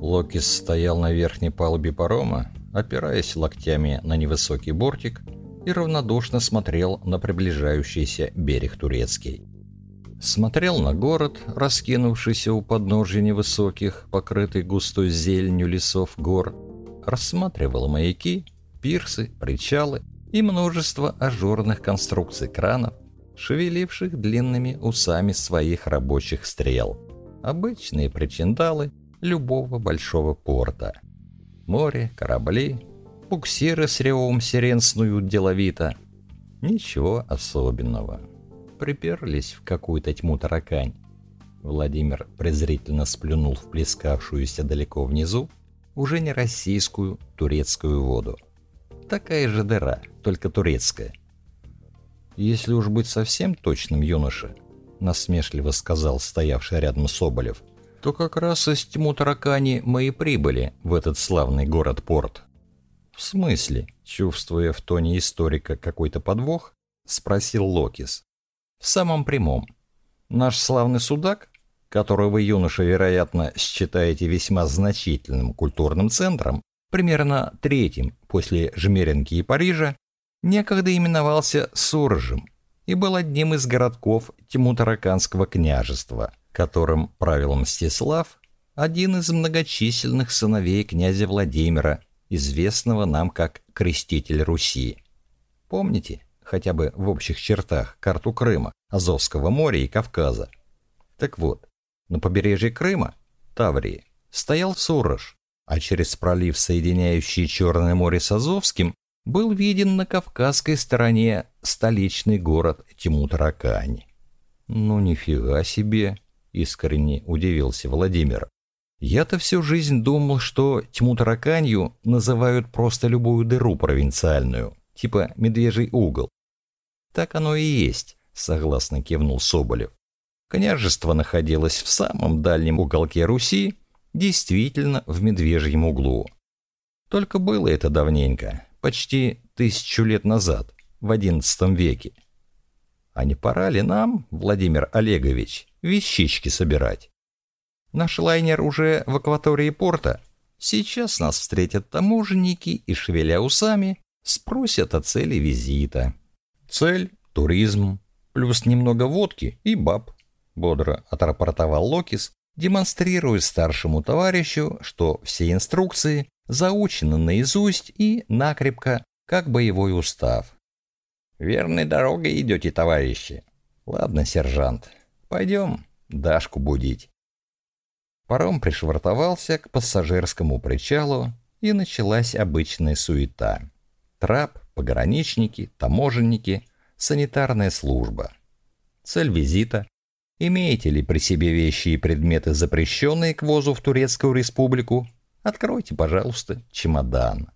Локис стоял на верхней палубе парома, опираясь локтями на невысокий бортик и равнодушно смотрел на приближающийся берег турецкий. Смотрел на город, раскинувшийся у подножия невысоких, покрытый густой зеленью лесов гор, рассматривал маяки, пирсы, причалы и множество ажурных конструкций кранов, шевеливших длинными усами своих рабочих стрел. Обычные причиндалы любого большого порта. Море, корабли, буксиры с ревом сирен снуют деловито. Ничего особенного. Приперлись в какую-то тьму таракань. Владимир презрительно сплюнул в плескавшуюся далеко внизу уже не российскую, турецкую воду. Такая же дыра, только турецкая. Если уж быть совсем точным, юноша, насмешливо сказал стоявший рядом Соболев, то как раз из тьму таракани мы и прибыли в этот славный город-порт. В смысле, чувствуя в тоне историка какой-то подвох, спросил Локис. В самом прямом. Наш славный судак, который вы, юноша, вероятно, считаете весьма значительным культурным центром, примерно третьим после Жмеринки и Парижа, некогда именовался Суржем и был одним из городков Тимутараканского княжества, которым правил Мстислав, один из многочисленных сыновей князя Владимира, известного нам как Креститель Руси. Помните, хотя бы в общих чертах, карту Крыма, Азовского моря и Кавказа? Так вот, на побережье Крыма, Таврии, стоял Сурож, а через пролив, соединяющий Черное море с Азовским, был виден на кавказской стороне столичный город Тимутаракань. «Ну, нифига себе!» — искренне удивился Владимир. «Я-то всю жизнь думал, что Тимутараканью называют просто любую дыру провинциальную, типа медвежий угол». «Так оно и есть», — согласно кивнул Соболев. Княжество находилось в самом дальнем уголке Руси, действительно в медвежьем углу. Только было это давненько, почти тысячу лет назад, в XI веке. А не пора ли нам, Владимир Олегович, вещички собирать? Наш лайнер уже в акватории порта. Сейчас нас встретят таможенники и, шевеля усами, спросят о цели визита. Цель — туризм, плюс немного водки и баб, бодро отрапортовал Локис, демонстрируя старшему товарищу, что все инструкции заучены наизусть и накрепко, как боевой устав. «Верной дорогой идете, товарищи. Ладно, сержант, пойдем Дашку будить». Паром пришвартовался к пассажирскому причалу, и началась обычная суета. Трап, пограничники, таможенники, санитарная служба. Цель визита Имеете ли при себе вещи и предметы, запрещенные к ввозу в Турецкую республику? Откройте, пожалуйста, чемодан.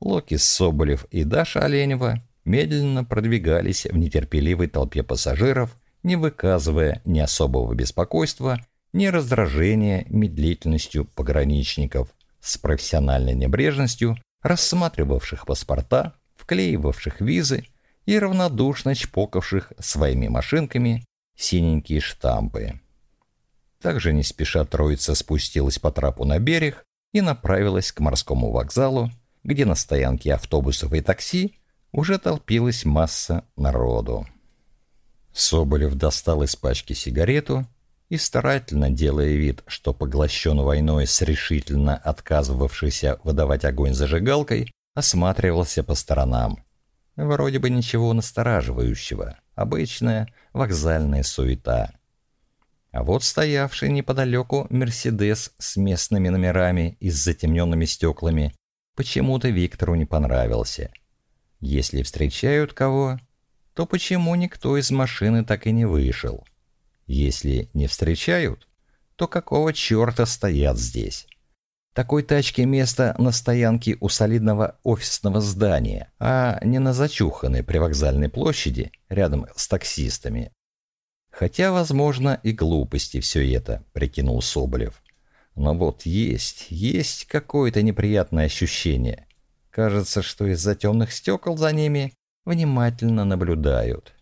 Локис Соболев и Даша Оленева медленно продвигались в нетерпеливой толпе пассажиров, не выказывая ни особого беспокойства, ни раздражения медлительностью пограничников, с профессиональной небрежностью рассматривавших паспорта, вклеивавших визы и равнодушно чпокавших своими машинками синенькие штампы. Также не спеша троица спустилась по трапу на берег и направилась к морскому вокзалу, где на стоянке автобусов и такси уже толпилась масса народу. Соболев достал из пачки сигарету и, старательно делая вид, что поглощен войной с решительно отказывавшейся выдавать огонь зажигалкой, осматривался по сторонам. Вроде бы ничего настораживающего. Обычная вокзальная суета. А вот стоявший неподалеку «Мерседес» с местными номерами и с затемненными стеклами почему-то Виктору не понравился. Если встречают кого, то почему никто из машины так и не вышел? Если не встречают, то какого черта стоят здесь? Такой тачке место на стоянке у солидного офисного здания, а не на зачуханной привокзальной площади рядом с таксистами. Хотя, возможно, и глупости все это, прикинул Соболев. Но вот есть, есть какое-то неприятное ощущение. Кажется, что из-за темных стекол за ними внимательно наблюдают.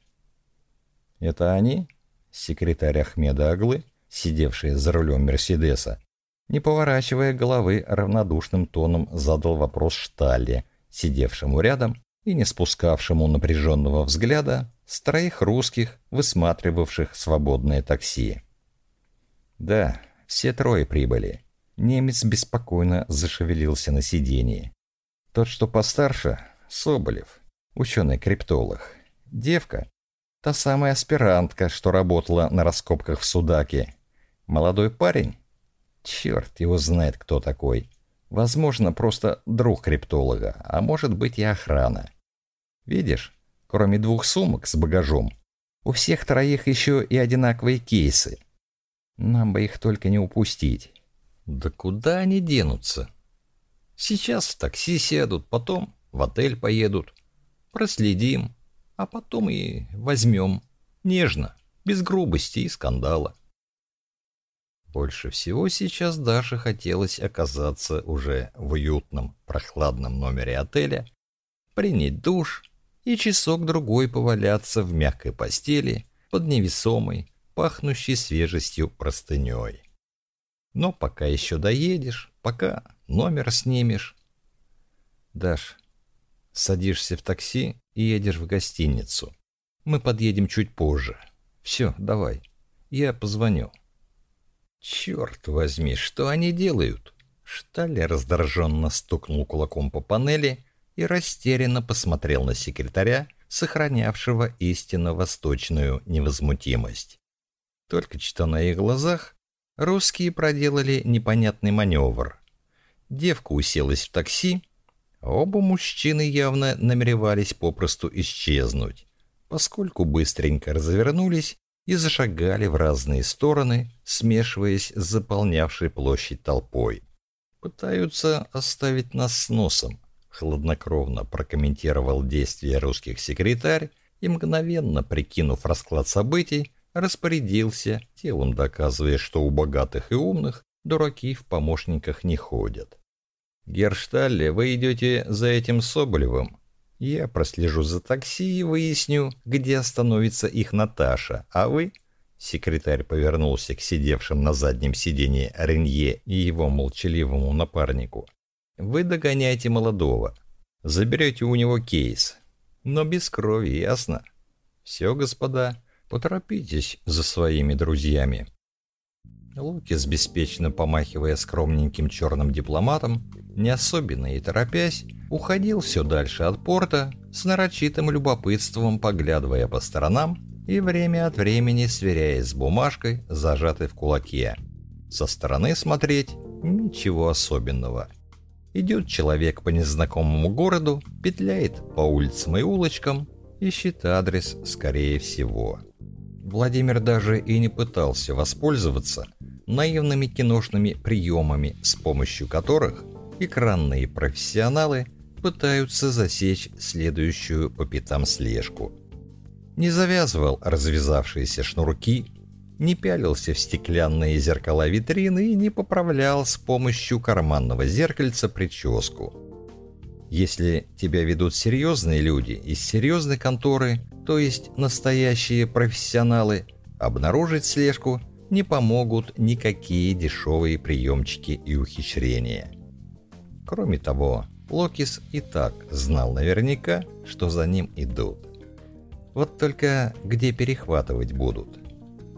Это они? Секретарь Ахмеда Аглы, сидевший за рулем Мерседеса, Не поворачивая головы, равнодушным тоном задал вопрос Шталле, сидевшему рядом и не спускавшему напряженного взгляда с троих русских, высматривавших свободное такси. Да, все трое прибыли. Немец беспокойно зашевелился на сиденье. Тот, что постарше, Соболев, ученый-криптолог. Девка, та самая аспирантка, что работала на раскопках в Судаке. Молодой парень? Черт его знает, кто такой. Возможно, просто друг криптолога, а может быть и охрана. Видишь, кроме двух сумок с багажом, у всех троих еще и одинаковые кейсы. Нам бы их только не упустить. Да куда они денутся? Сейчас в такси сядут, потом в отель поедут. Проследим, а потом и возьмем. Нежно, без грубости и скандала. Больше всего сейчас даже хотелось оказаться уже в уютном, прохладном номере отеля, принять душ и часок-другой поваляться в мягкой постели под невесомой, пахнущей свежестью простыней. Но пока еще доедешь, пока номер снимешь. Даш, садишься в такси и едешь в гостиницу. Мы подъедем чуть позже. Все, давай. Я позвоню. Черт возьми, что они делают? Шталли раздраженно стукнул кулаком по панели и растерянно посмотрел на секретаря, сохранявшего истинно восточную невозмутимость. Только что на их глазах русские проделали непонятный маневр. Девка уселась в такси, оба мужчины явно намеревались попросту исчезнуть, поскольку быстренько развернулись и зашагали в разные стороны, смешиваясь с заполнявшей площадь толпой. «Пытаются оставить нас с носом», — хладнокровно прокомментировал действия русских секретарь и, мгновенно прикинув расклад событий, распорядился, телом доказывая, что у богатых и умных дураки в помощниках не ходят. «Гершталле, вы идете за этим Соболевым?» «Я прослежу за такси и выясню, где остановится их Наташа, а вы...» Секретарь повернулся к сидевшим на заднем сиденье Ренье и его молчаливому напарнику. «Вы догоняете молодого. Заберете у него кейс. Но без крови, ясно? Все, господа, Поторопитесь за своими друзьями. Лукис, беспечно помахивая скромненьким черным дипломатом, не особенно и торопясь, уходил все дальше от порта, с нарочитым любопытством поглядывая по сторонам и время от времени сверяясь с бумажкой, зажатой в кулаке. Со стороны смотреть ничего особенного. Идет человек по незнакомому городу, петляет по улицам и улочкам, ищет адрес, скорее всего. Владимир даже и не пытался воспользоваться наивными киношными приемами, с помощью которых экранные профессионалы пытаются засечь следующую по пятам слежку. Не завязывал развязавшиеся шнурки, не пялился в стеклянные зеркала витрины и не поправлял с помощью карманного зеркальца прическу. Если тебя ведут серьезные люди из серьезной конторы, то есть настоящие профессионалы, обнаружить слежку не помогут никакие дешевые приемчики и ухищрения. Кроме того, Локис и так знал наверняка, что за ним идут. Вот только где перехватывать будут?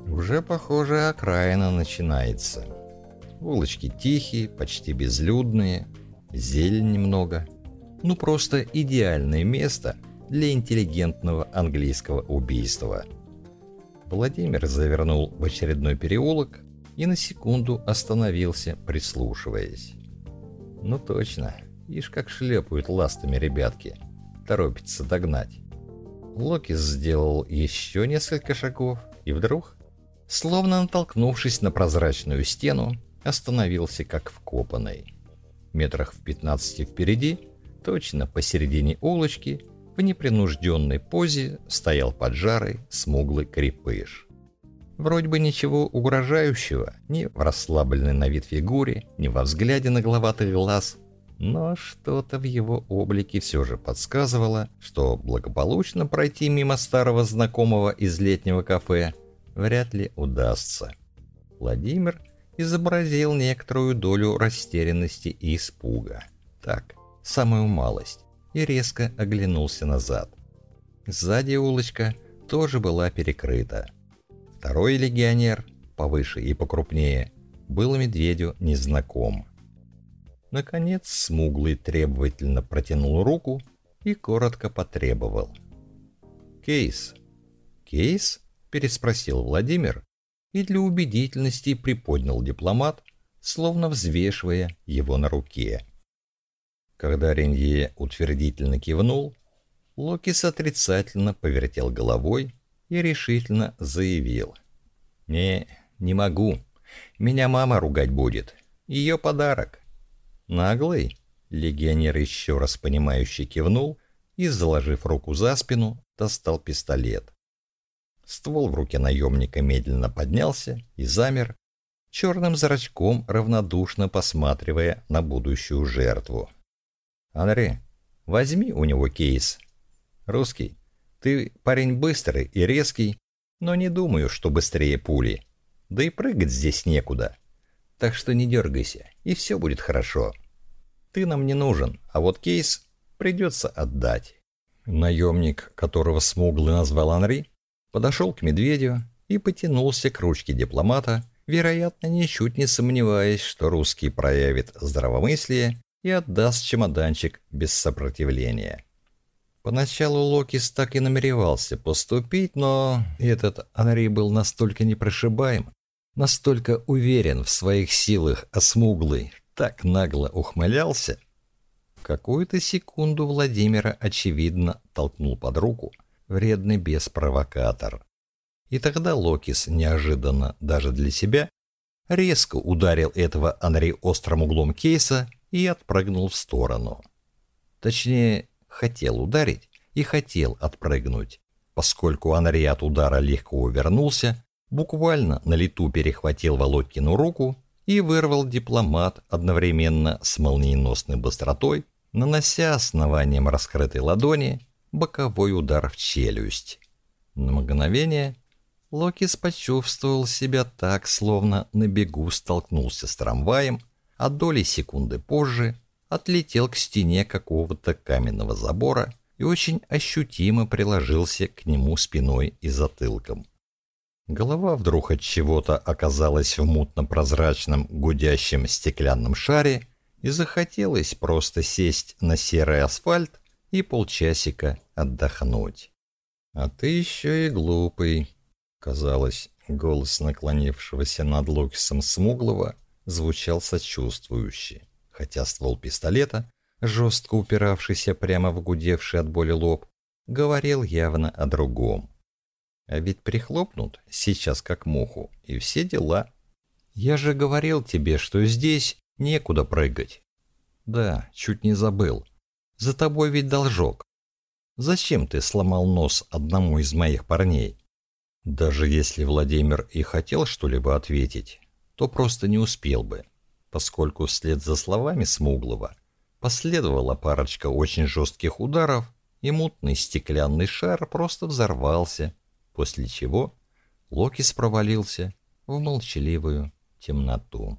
Уже, похоже, окраина начинается. Улочки тихие, почти безлюдные, зелень немного. Ну просто идеальное место для интеллигентного английского убийства. Владимир завернул в очередной переулок и на секунду остановился, прислушиваясь. Ну точно, ишь как шлепают ластами ребятки. Торопится догнать. Локис сделал еще несколько шагов и вдруг, словно натолкнувшись на прозрачную стену, остановился как вкопанный. Метрах в 15 впереди, точно посередине улочки, в непринужденной позе стоял поджарый, смуглый крепыш. Вроде бы ничего угрожающего ни в расслабленной на вид фигуре, ни во взгляде на головатый глаз, но что-то в его облике все же подсказывало, что благополучно пройти мимо старого знакомого из летнего кафе вряд ли удастся. Владимир изобразил некоторую долю растерянности и испуга. Так, самую малость, и резко оглянулся назад. Сзади улочка тоже была перекрыта. Второй легионер, повыше и покрупнее, был медведю незнаком. Наконец смуглый требовательно протянул руку и коротко потребовал. «Кейс». «Кейс?» – переспросил Владимир и для убедительности приподнял дипломат, словно взвешивая его на руке. Когда Ренье утвердительно кивнул, Локис отрицательно повертел головой и решительно заявил. «Не, не могу. Меня мама ругать будет. Ее подарок». «Наглый?» Легионер еще раз понимающе кивнул и, заложив руку за спину, достал пистолет. Ствол в руке наемника медленно поднялся и замер, черным зрачком равнодушно посматривая на будущую жертву. «Анри, возьми у него кейс. Русский, ты парень быстрый и резкий, но не думаю, что быстрее пули. Да и прыгать здесь некуда. Так что не дергайся, и все будет хорошо. Ты нам не нужен, а вот кейс придется отдать». Наемник, которого смуглый назвал Анри, подошел к медведю и потянулся к ручке дипломата, вероятно, ничуть не сомневаясь, что русский проявит здравомыслие и отдаст чемоданчик без сопротивления. Поначалу Локис так и намеревался поступить, но этот Анри был настолько непрошибаем, настолько уверен в своих силах, а смуглый так нагло ухмылялся. какую-то секунду Владимира, очевидно, толкнул под руку вредный бес-провокатор. И тогда Локис неожиданно даже для себя резко ударил этого Анри острым углом кейса и отпрыгнул в сторону. Точнее, хотел ударить и хотел отпрыгнуть, поскольку Анри от удара легко увернулся, буквально на лету перехватил Володькину руку и вырвал дипломат одновременно с молниеносной быстротой, нанося основанием раскрытой ладони боковой удар в челюсть. На мгновение Локис почувствовал себя так, словно на бегу столкнулся с трамваем, а доли секунды позже отлетел к стене какого-то каменного забора и очень ощутимо приложился к нему спиной и затылком. Голова вдруг от чего-то оказалась в мутно-прозрачном гудящем стеклянном шаре и захотелось просто сесть на серый асфальт и полчасика отдохнуть. «А ты еще и глупый», — казалось, голос наклонившегося над Лукисом Смуглого звучал сочувствующе, хотя ствол пистолета, жестко упиравшийся прямо в гудевший от боли лоб, говорил явно о другом. А ведь прихлопнут сейчас как муху, и все дела. Я же говорил тебе, что здесь некуда прыгать. Да, чуть не забыл. За тобой ведь должок. Зачем ты сломал нос одному из моих парней? Даже если Владимир и хотел что-либо ответить, то просто не успел бы, поскольку вслед за словами Смуглого последовала парочка очень жестких ударов, и мутный стеклянный шар просто взорвался, после чего Локис провалился в молчаливую темноту.